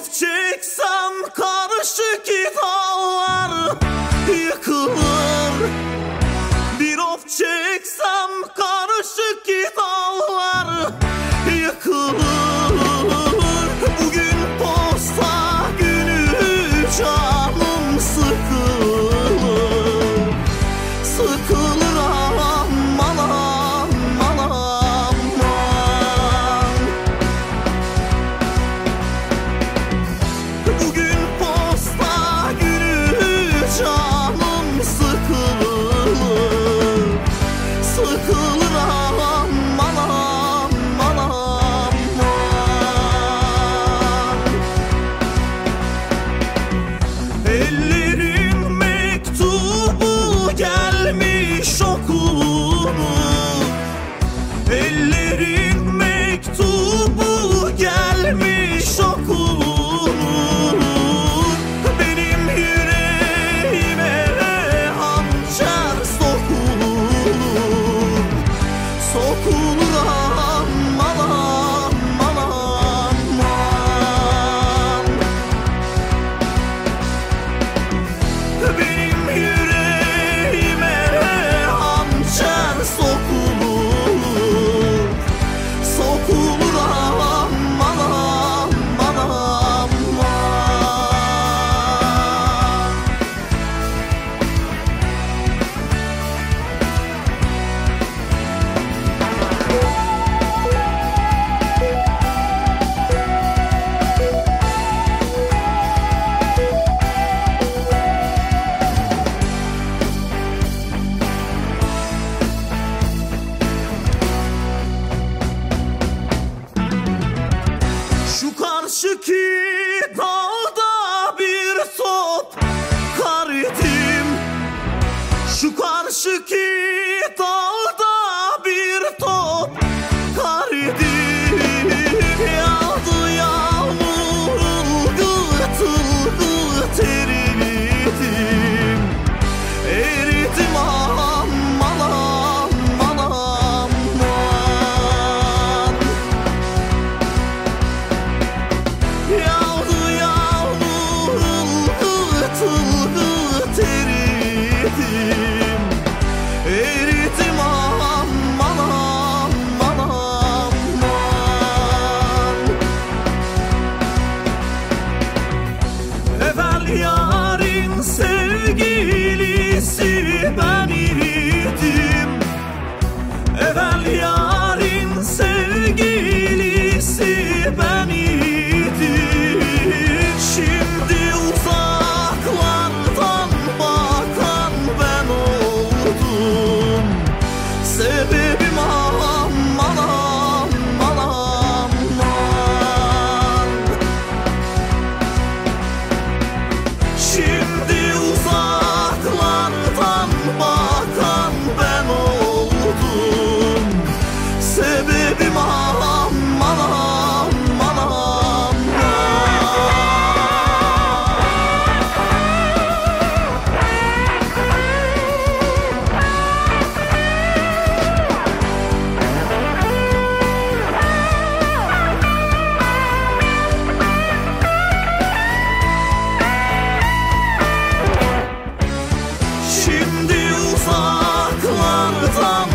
Of çıksam karışık ifallar yıkılır. Bir of çıksam karışık ifallar Ellerin mektubu gelmiş okul Acho que song.